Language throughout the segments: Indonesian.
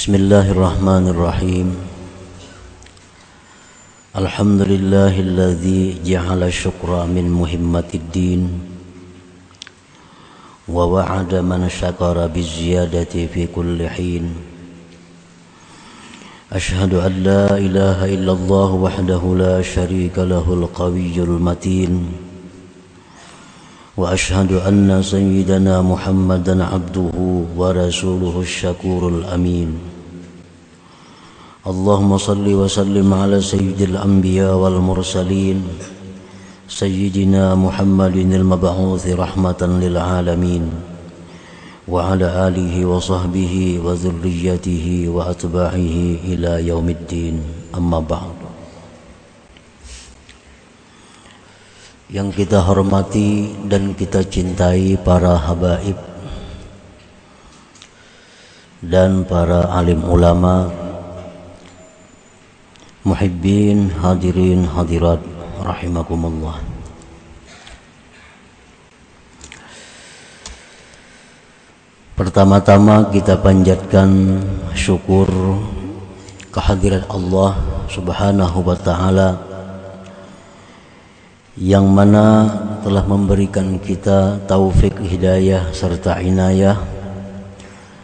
بسم الله الرحمن الرحيم. الحمد لله الذي جعل الشكر من مهمة الدين ووعد من شكر بالزيادة في كل حين. أشهد أن لا إله إلا الله وحده لا شريك له القوي المتين وأشهد أن سيدنا محمدا عبده ورسوله الشكور الأمين. اللهم صل وسلم على سيد الأنبياء والمرسلين سيدنا محمد المبعوث رحمة للعالمين وعلى آله وصحبه وذريته وأتباعه إلى يوم الدين أما بعد yang kita hormati dan kita cintai para habaib dan para alim ulama muhibbin hadirin hadirat rahimakumullah. Pertama-tama kita panjatkan syukur kehadiran Allah Subhanahu wa taala yang mana telah memberikan kita taufik hidayah serta inayah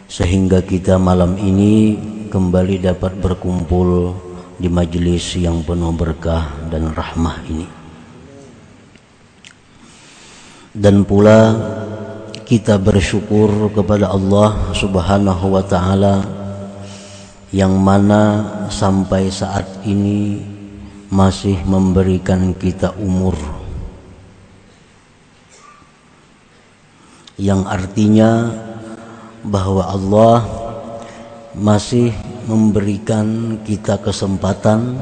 sehingga kita malam ini kembali dapat berkumpul di majelis yang penuh berkah dan rahmah ini. Dan pula kita bersyukur kepada Allah Subhanahu wa taala yang mana sampai saat ini masih memberikan kita umur. Yang artinya bahwa Allah masih memberikan kita kesempatan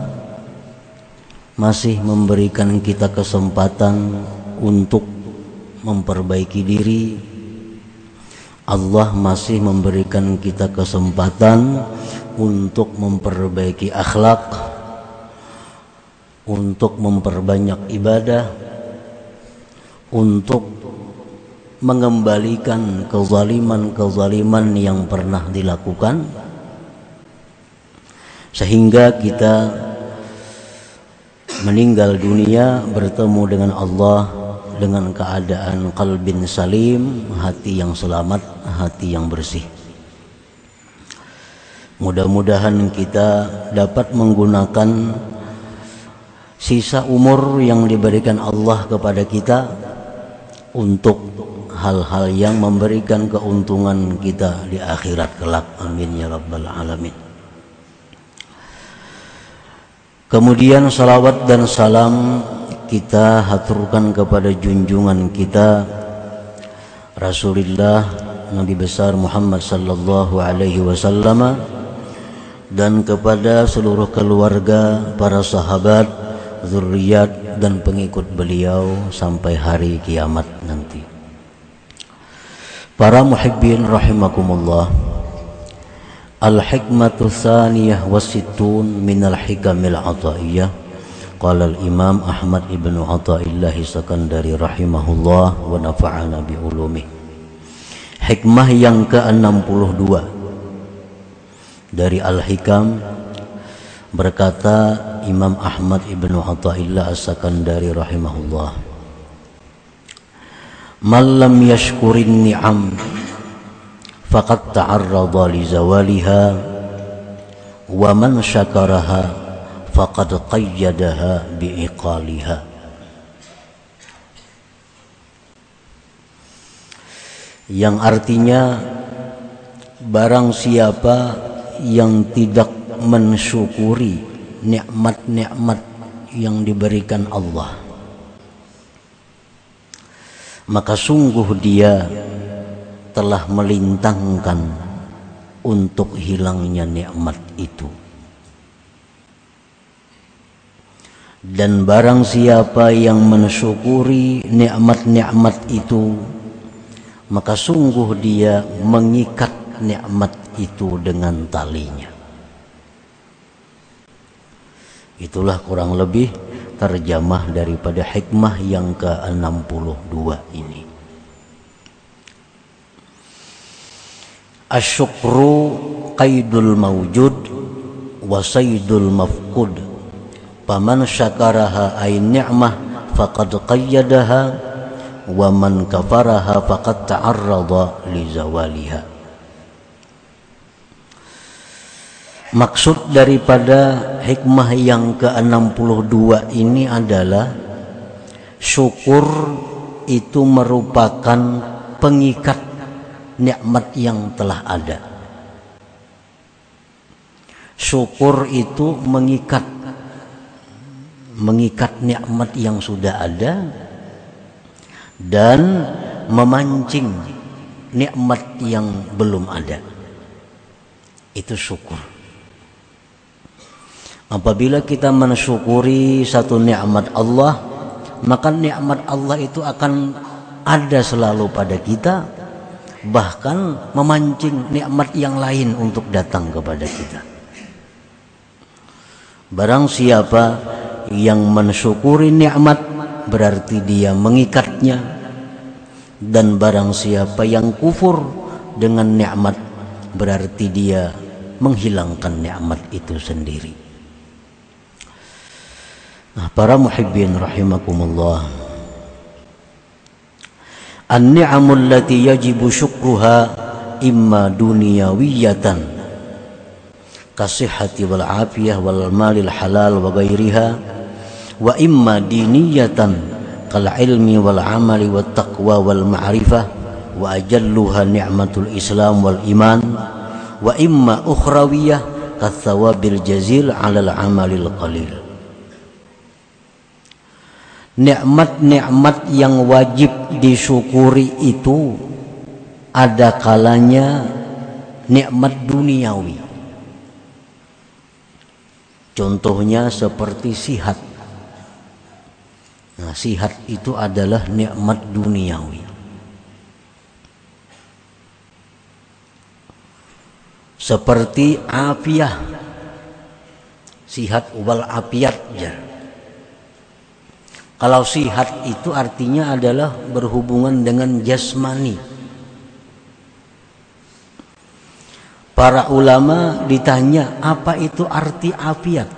masih memberikan kita kesempatan untuk memperbaiki diri. Allah masih memberikan kita kesempatan untuk memperbaiki akhlak, untuk memperbanyak ibadah, untuk mengembalikan kezaliman-kezaliman yang pernah dilakukan sehingga kita meninggal dunia bertemu dengan Allah dengan keadaan kalbin salim, hati yang selamat, hati yang bersih. Mudah-mudahan kita dapat menggunakan sisa umur yang diberikan Allah kepada kita untuk hal-hal yang memberikan keuntungan kita di akhirat kelak. Amin ya rabbal alamin. Kemudian salawat dan salam kita haturkan kepada junjungan kita Rasulullah Nabi besar Muhammad sallallahu alaihi wasallam dan kepada seluruh keluarga, para sahabat, zuriat dan pengikut beliau sampai hari kiamat nanti. Para muhibbin rahimakumullah. Al-hikmatu tsaniyah wasittun min al-hikamil ataiyah Qala al-Imam Ahmad ibn Atta'illah Sakandari rahimahullah wa nafa'ana bi ulumi. Hikmah yang ke-62 dari Al-Hikam berkata Imam Ahmad ibn Atta'illah Sakandari rahimahullah. Man lam yashkurin ni'am li zawaliha wa man syakaraha faqad qayyadaha bi'iqaliha yang artinya barang siapa yang tidak mensyukuri nikmat-nikmat yang diberikan Allah maka sungguh dia telah melintangkan untuk hilangnya nikmat itu. Dan barang siapa yang mensyukuri nikmat-nikmat itu maka sungguh dia mengikat nikmat itu dengan talinya. Itulah kurang lebih terjemah daripada hikmah yang ke-62 ini asyukru qaidul mawjud wa saydul mafqud. Faman syakaraha ay ni'mah faqad qayyadaha wa man kafaraha faqad ta'arrada li zawaliha. Maksud daripada hikmah yang ke-62 ini adalah syukur itu merupakan pengikat nikmat yang telah ada. Syukur itu mengikat mengikat nikmat yang sudah ada dan memancing nikmat yang belum ada. Itu syukur. Apabila kita mensyukuri satu nikmat Allah, maka nikmat Allah itu akan ada selalu pada kita bahkan memancing nikmat yang lain untuk datang kepada kita. Barang siapa yang mensyukuri nikmat berarti dia mengikatnya dan barang siapa yang kufur dengan nikmat berarti dia menghilangkan nikmat itu sendiri. Nah, para muhibbin rahimakumullah an-ni'amul lati yajibu syukruha imma dunyawiyatan kasihati wal afiyah wal malil halal wa ghairiha wa imma kal ilmi walamali amali wat taqwa wal ma'rifah wa ajalluha ni'matul islam wal iman wa imma ukhrawiyah kathawabil jazil alal amalil qalil nikmat-nikmat yang wajib disyukuri itu ada kalanya nikmat duniawi. Contohnya seperti sihat. Nah, sihat itu adalah nikmat duniawi. Seperti afiah. Sihat wal afiat ya. Kalau sihat itu artinya adalah berhubungan dengan jasmani. Para ulama ditanya apa itu arti afiat.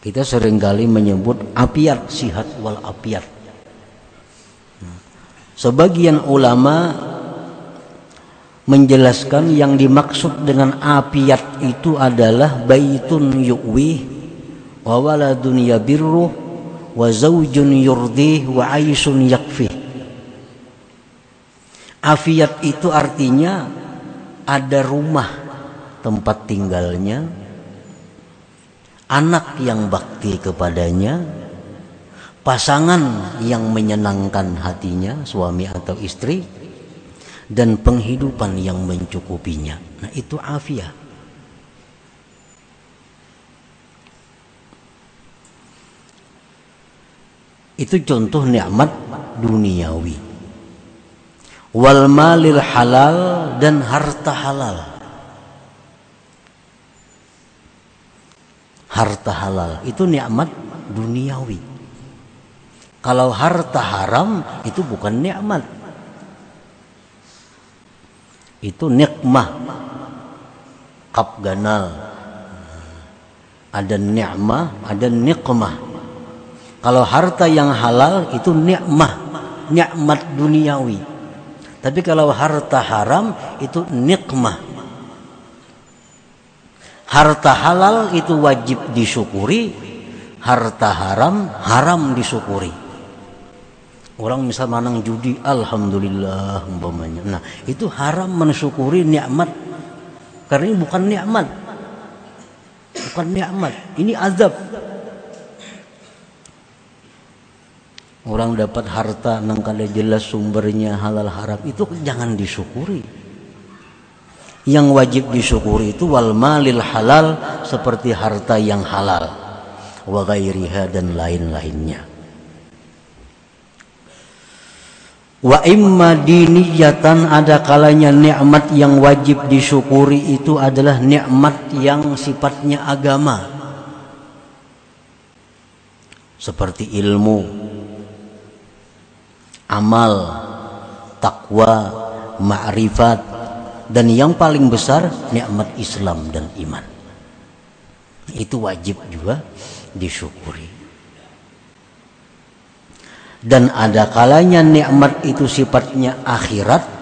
Kita sering kali menyebut afiat sihat wal afiat. Sebagian ulama menjelaskan yang dimaksud dengan apiat itu adalah baitun yu'wi wa waladun yabirru wa zawjun yurdi wa aisun yakfi afiat itu artinya ada rumah tempat tinggalnya anak yang bakti kepadanya pasangan yang menyenangkan hatinya suami atau istri dan penghidupan yang mencukupinya. Nah, itu afiah. Itu contoh nikmat duniawi. Wal malil halal dan harta halal. Harta halal itu nikmat duniawi. Kalau harta haram itu bukan nikmat itu nikmah. Kap ganal. Ada nikmah ada nikmah. Kalau harta yang halal itu nikmah nikmat duniawi. Tapi kalau harta haram itu nikmah. Harta halal itu wajib disyukuri. Harta haram haram disyukuri Orang misal manang judi, alhamdulillah umpamanya. Nah, itu haram mensyukuri nikmat karena ini bukan nikmat. Bukan nikmat, ini azab. Orang dapat harta nang kada jelas sumbernya halal haram itu jangan disyukuri. Yang wajib disyukuri itu wal malil halal seperti harta yang halal wa dan lain-lainnya. Wa imma diniyatan ada kalanya nikmat yang wajib disyukuri itu adalah nikmat yang sifatnya agama. Seperti ilmu, amal, takwa, ma'rifat dan yang paling besar nikmat Islam dan iman. Itu wajib juga disyukuri. Dan ada kalanya nikmat itu sifatnya akhirat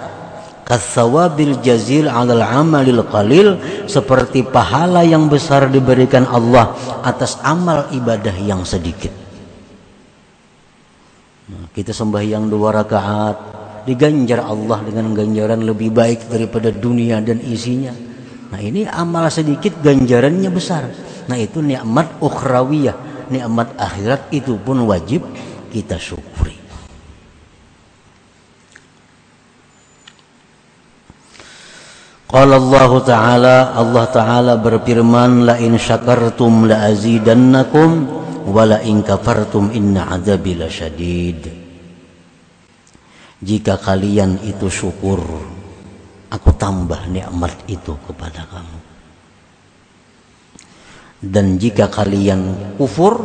kasawabil jazil alal amalil qalil seperti pahala yang besar diberikan Allah atas amal ibadah yang sedikit. Nah, kita sembahyang dua rakaat diganjar Allah dengan ganjaran lebih baik daripada dunia dan isinya. Nah ini amal sedikit ganjarannya besar. Nah itu nikmat ukhrawiyah, nikmat akhirat itu pun wajib kita syukuri. Qala Allah Ta'ala Allah Ta'ala berfirman la in syakartum la azidannakum wa la in kafartum inna azabi lasyadid jika kalian itu syukur aku tambah nikmat itu kepada kamu dan jika kalian kufur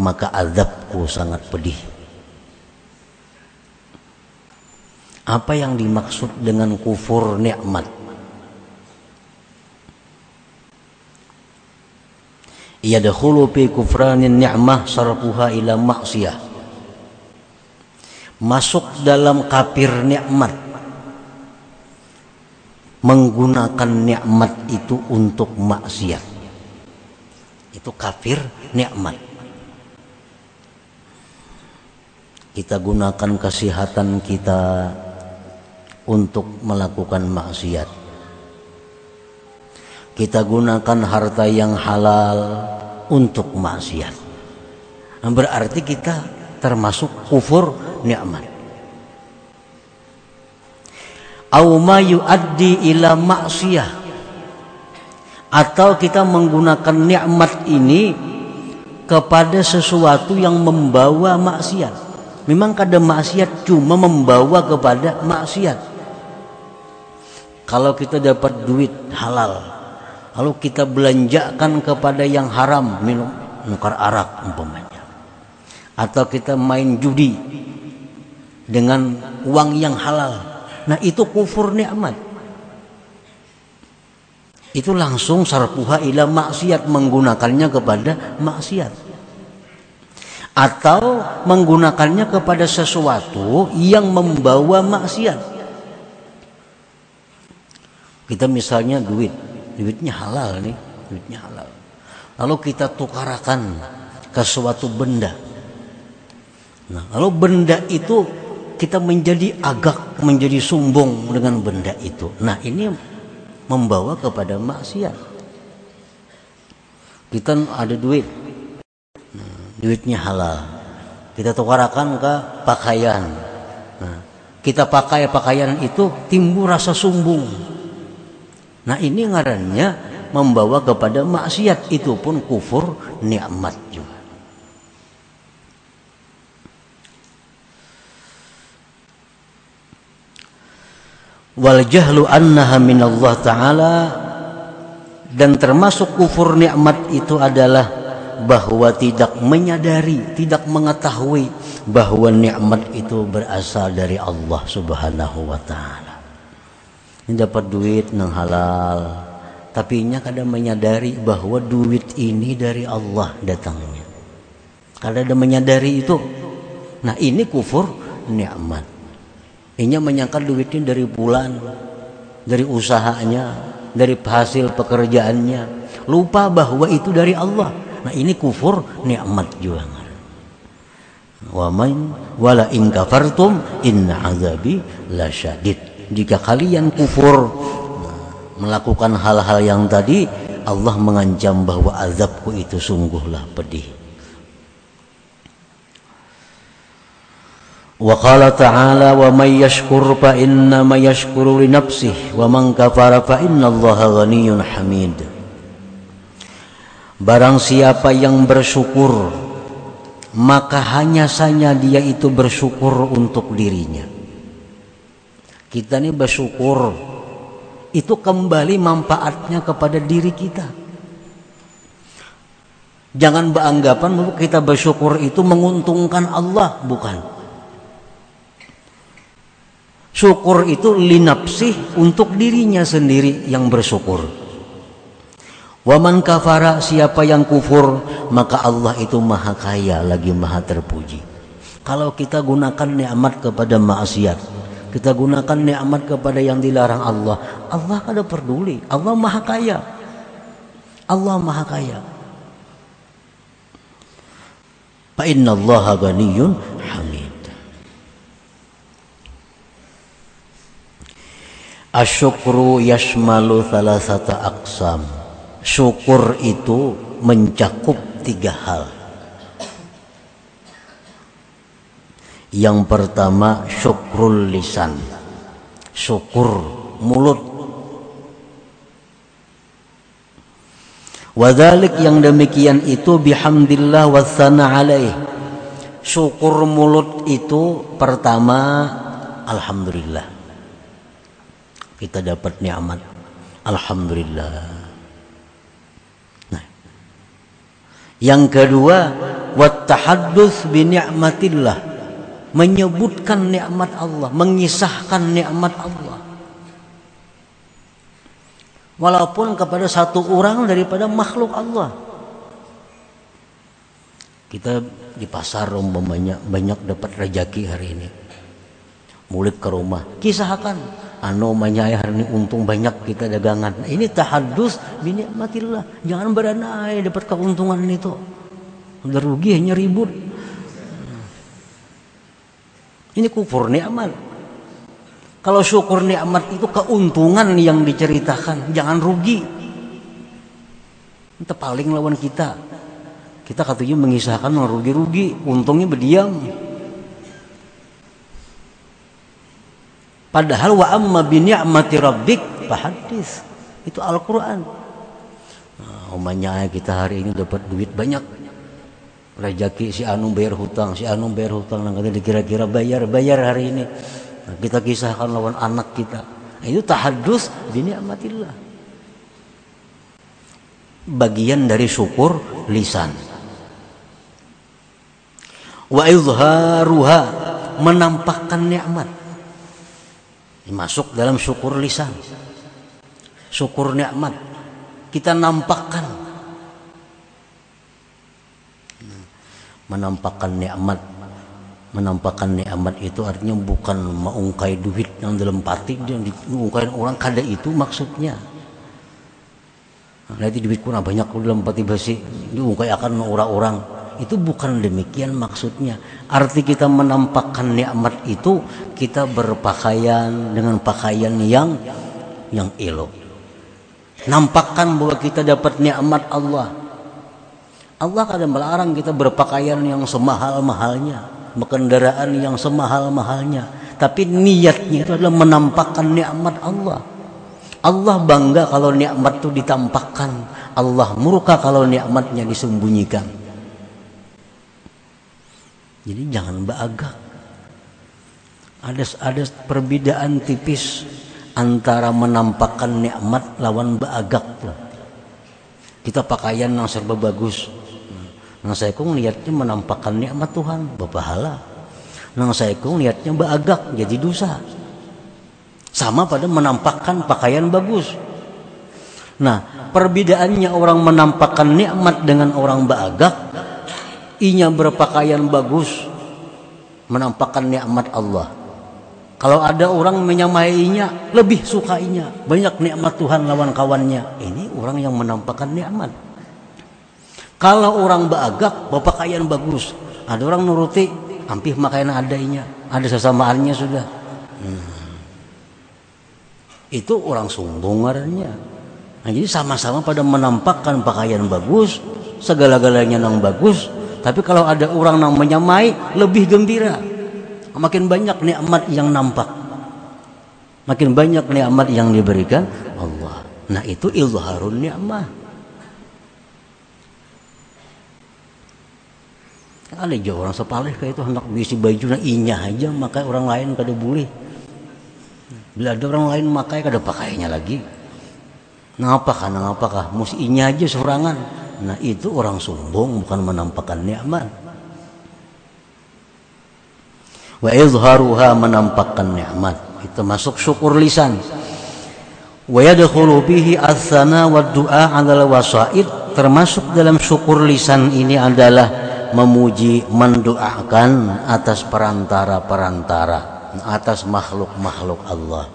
maka azabku sangat pedih. Apa yang dimaksud dengan kufur nikmat? Yadkhulu fi kufranin ni'mah sarfuha ila maksiyah masuk dalam kafir nikmat. Menggunakan nikmat itu untuk maksiat. Itu kafir nikmat kita gunakan kesehatan kita untuk melakukan maksiat. Kita gunakan harta yang halal untuk maksiat. Berarti kita termasuk kufur nikmat. Au ma ila maksiyah atau kita menggunakan nikmat ini kepada sesuatu yang membawa maksiat. Memang kadang maksiat cuma membawa kepada maksiat. Kalau kita dapat duit halal, lalu kita belanjakan kepada yang haram, minum nukar arak umpamanya. Atau kita main judi, dengan uang yang halal. Nah itu kufur nikmat. Itu langsung sarpuha ila maksiat menggunakannya kepada maksiat. Atau menggunakannya kepada sesuatu yang membawa maksiat. Kita misalnya duit, duitnya halal nih, duitnya halal. Lalu kita tukarakan ke suatu benda. Nah, lalu benda itu kita menjadi agak menjadi sombong dengan benda itu. Nah, ini membawa kepada maksiat. Kita ada duit. Duitnya halal. Kita tukarakan ke pakaian. Nah, kita pakai pakaian itu timbul rasa sombong. Nah, ini ngarannya membawa kepada maksiat itu pun kufur nikmat juga. wal jahlu annaha minallah taala dan termasuk kufur nikmat itu adalah bahwa tidak menyadari, tidak mengetahui bahwa nikmat itu berasal dari Allah Subhanahu wa taala. Ini dapat duit nang halal, tapi nya kadang menyadari bahwa duit ini dari Allah datangnya. Kadang ada menyadari itu. Nah, ini kufur nikmat. Inya menyangka duitnya dari bulan, dari usahanya, dari hasil pekerjaannya. Lupa bahwa itu dari Allah. Nah ini kufur nikmat juga. Wa main wala in kafartum inna azabi lasyadid. Jika kalian kufur melakukan hal-hal yang tadi Allah mengancam bahwa azabku itu sungguhlah pedih. Wa qala ta'ala wa may yashkur fa inna may yashkuru li nafsihi wa man kafara fa inna Allaha ghaniyyun hamid. Barang siapa yang bersyukur maka hanya saja dia itu bersyukur untuk dirinya. Kita ini bersyukur itu kembali manfaatnya kepada diri kita. Jangan beranggapan bahwa kita bersyukur itu menguntungkan Allah, bukan. Syukur itu linapsih untuk dirinya sendiri yang bersyukur. Waman kafara siapa yang kufur maka Allah itu maha kaya lagi maha terpuji. Kalau kita gunakan nikmat kepada maksiat, kita gunakan nikmat kepada yang dilarang Allah, Allah kada peduli. Allah maha kaya. Allah maha kaya. Fa inna Allah ghaniyun hamid. Asyukru yashmalu thalathata aqsam. Syukur itu mencakup tiga hal. Yang pertama syukrul lisan. Syukur mulut. Wadhalik yang demikian itu bihamdillah wa alaih. Syukur mulut itu pertama alhamdulillah kita dapat nikmat alhamdulillah nah yang kedua wat tahadduts bi ni'matillah menyebutkan nikmat Allah mengisahkan nikmat Allah. Walaupun kepada satu orang daripada makhluk Allah. Kita di pasar umpamanya banyak dapat rezeki hari ini. Mulai ke rumah kisahkan anu manyai hari ini untung banyak kita dagangan. Ini tahadus binikmatillah. Jangan beranai dapat keuntungan itu. Udah rugi hanya ribut. Ini kufur nikmat kalau syukur nikmat itu keuntungan yang diceritakan. Jangan rugi. Itu paling lawan kita. Kita katanya mengisahkan rugi-rugi. Untungnya berdiam Padahal wa amma bi ni'mati rabbik fahadis. Itu Al-Qur'an. Nah, kita hari ini dapat duit banyak. Rezeki si Anu bayar hutang, si Anu bayar hutang, nah dikira-kira bayar bayar hari ini. Nah, kita kisahkan lawan anak kita. Nah, itu tahadus bi ni'matillah. Bagian dari syukur lisan. Wa izharuha menampakkan nikmat masuk dalam syukur lisan. Syukur nikmat. Kita nampakkan. Menampakkan nikmat. Menampakkan nikmat itu artinya bukan mengungkai duit yang dalam pati yang diungkai orang. Kada itu maksudnya. Nanti duit kurang banyak dalam pati basi diungkai akan orang-orang itu bukan demikian maksudnya. Arti kita menampakkan nikmat itu kita berpakaian dengan pakaian yang yang elok. Nampakkan bahwa kita dapat nikmat Allah. Allah kadang melarang kita berpakaian yang semahal-mahalnya, berkendaraan yang semahal-mahalnya. Tapi niatnya itu adalah menampakkan nikmat Allah. Allah bangga kalau nikmat itu ditampakkan. Allah murka kalau nikmatnya disembunyikan. Jadi jangan beagak. Ada ada perbedaan tipis antara menampakkan nikmat lawan beagak tuh. Kita pakaian yang serba bagus. Nang saya kong niatnya menampakkan nikmat Tuhan, berpahala. Nang saya kong niatnya beagak jadi dosa. Sama pada menampakkan pakaian bagus. Nah, perbedaannya orang menampakkan nikmat dengan orang beagak inya berpakaian bagus menampakkan nikmat Allah. Kalau ada orang menyamainya lebih sukainya. Banyak nikmat Tuhan lawan kawannya. Ini orang yang menampakkan nikmat. Kalau orang bagak berpakaian bagus. Ada orang nuruti hampir makaian adanya ada sesamaannya sudah. Hmm. itu orang sombong nah, jadi sama-sama pada menampakkan pakaian bagus segala-galanya yang bagus tapi kalau ada orang yang menyamai lebih gembira. Makin banyak nikmat yang nampak. Makin banyak nikmat yang diberikan Allah. Nah itu ilharun nikmah. Ada aja orang sepalih kayak itu hendak bisi baju nah inya aja makai orang lain kada boleh. Bila ada orang lain makai kada pakainya lagi. Ngapa kah? Ngapa kah? Mus inya aja seorangan. Nah itu orang sombong bukan menampakkan nikmat. Wa izharuha menampakkan nikmat. itu masuk syukur lisan. Wa yadkhulu bihi as-sana wa du'a 'ala wasaid. Termasuk dalam syukur lisan ini adalah memuji mendoakan atas perantara-perantara atas makhluk-makhluk Allah.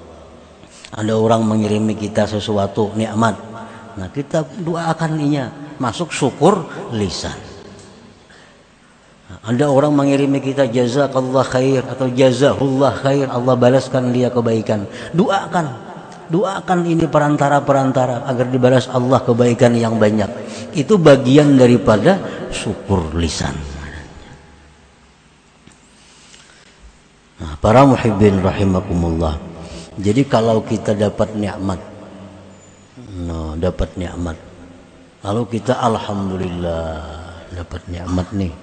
Ada orang mengirimi kita sesuatu nikmat. Nah kita doakan inya masuk syukur lisan. Ada orang mengirimi kita jazakallah khair atau jazahullah khair. Allah balaskan dia kebaikan. Doakan. Doakan ini perantara-perantara agar dibalas Allah kebaikan yang banyak. Itu bagian daripada syukur lisan. Nah, para muhibbin rahimakumullah. Jadi kalau kita dapat nikmat no, dapat nikmat lalu kita alhamdulillah dapat nikmat nih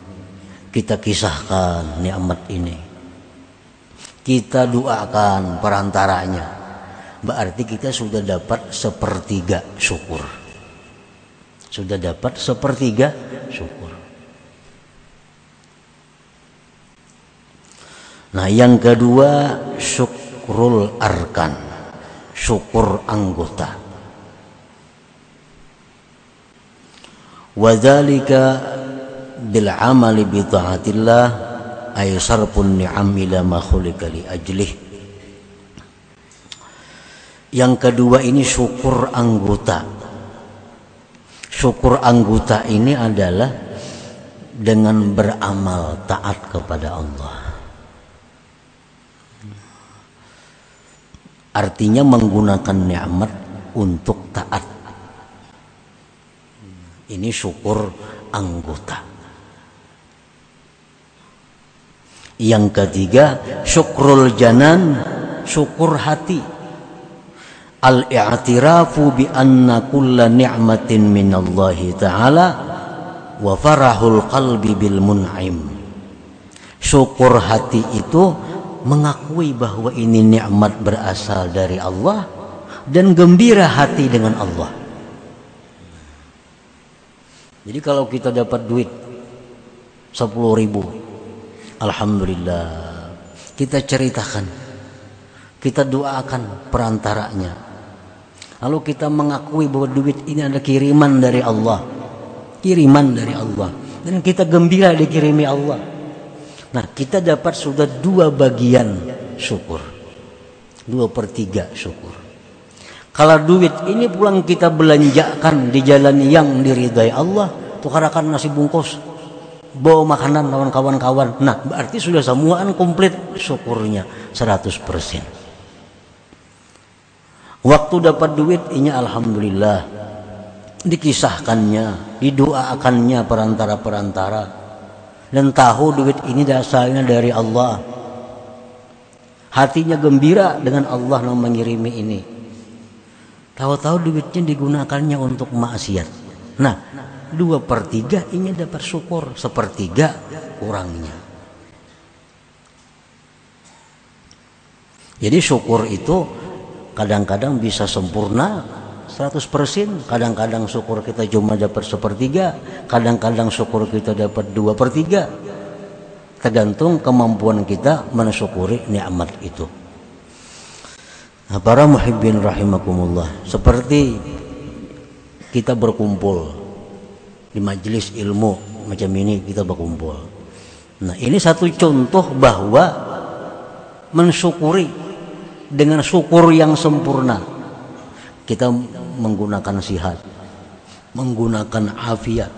kita kisahkan nikmat ini kita doakan perantaranya berarti kita sudah dapat sepertiga syukur. Sudah dapat sepertiga syukur. Nah, yang kedua syukrul arkan, syukur anggota. Wadzalika bil amali bi taatillah ay sarfun ni'am ila ma li ajlih yang kedua ini syukur anggota. Syukur anggota ini adalah dengan beramal taat kepada Allah. Artinya menggunakan nikmat untuk taat. Ini syukur anggota. Yang ketiga, syukrul janan, syukur hati. Al-i'tirafu bi anna kulla ni'matin minallahi ta'ala wa farahul qalbi bil mun'im. Syukur hati itu mengakui bahwa ini nikmat berasal dari Allah dan gembira hati dengan Allah jadi kalau kita dapat duit 10 ribu Alhamdulillah kita ceritakan kita doakan perantaranya Lalu kita mengakui bahwa duit ini adalah kiriman dari Allah. Kiriman dari Allah. Dan kita gembira dikirimi Allah. Nah kita dapat sudah dua bagian syukur. Dua per tiga syukur. Kalau duit ini pulang kita belanjakan di jalan yang diridai Allah. Tukarakan nasi bungkus. Bawa makanan kawan-kawan. Nah berarti sudah semuaan komplit syukurnya 100%. Waktu dapat duit ini alhamdulillah. Dikisahkannya, didoakannya perantara-perantara. Dan tahu duit ini dasarnya dari Allah. Hatinya gembira dengan Allah yang mengirimi ini. Tahu-tahu duitnya digunakannya untuk maksiat. Nah, dua per tiga ini dapat syukur, sepertiga kurangnya. Jadi syukur itu kadang-kadang bisa sempurna 100% kadang-kadang syukur kita cuma dapat sepertiga kadang-kadang syukur kita dapat dua per tiga tergantung kemampuan kita mensyukuri nikmat itu para muhibbin rahimakumullah seperti kita berkumpul di majelis ilmu macam ini kita berkumpul. Nah ini satu contoh bahwa mensyukuri dengan syukur yang sempurna. Kita menggunakan sihat menggunakan afiat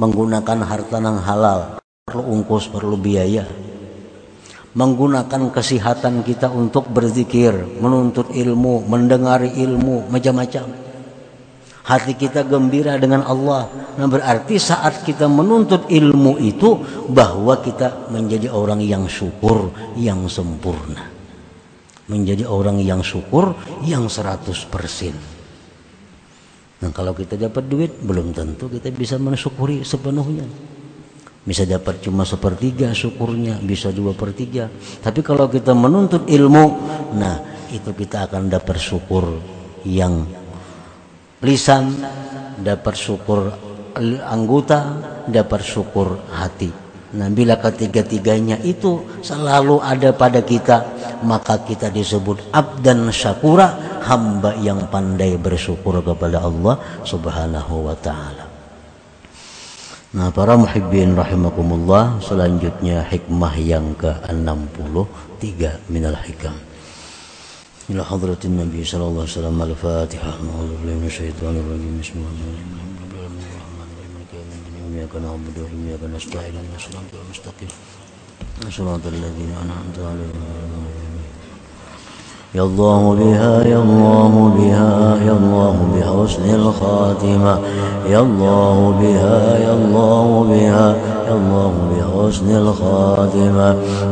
menggunakan harta yang halal. Perlu ungkus perlu biaya menggunakan kesehatan kita untuk berzikir menuntut ilmu mendengari ilmu macam-macam hati kita gembira dengan Allah nah berarti saat kita menuntut ilmu itu bahwa kita menjadi orang yang syukur yang sempurna menjadi orang yang syukur yang 100%. Nah kalau kita dapat duit belum tentu kita bisa mensyukuri sepenuhnya. Bisa dapat cuma sepertiga syukurnya, bisa dua per tiga. Tapi kalau kita menuntut ilmu, nah itu kita akan dapat syukur yang lisan, dapat syukur anggota, dapat syukur hati. Nah bila ketiga-tiganya itu selalu ada pada kita maka kita disebut abdan syakura hamba yang pandai bersyukur kepada Allah subhanahu wa ta'ala Nah para muhibbin rahimakumullah Selanjutnya hikmah yang ke-63 minal hikam Ila hadratin Nabi sallallahu alaihi wasallam al-Fatihah A'udzu billahi minasyaitonir rajim Bismillahirrahmanirrahim إياك نعبد وإياك نستعين اهدنا الصراط المستقيم صراط الذين أنعمت عليهم يا الله بها يا الله بها يا الله بحسن الخاتمة. يا الله بها يا الله بها يا الله بحسن الخاتمة.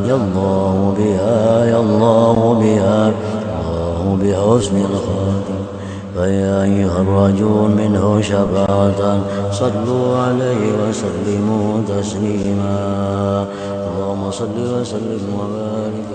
يا الله بها يا الله بها الله بحسن الخاتمة. فيا أيها الرجل منه شفاعة صلوا عليه وسلموا تسليما. اللهم صل وسلم وبارك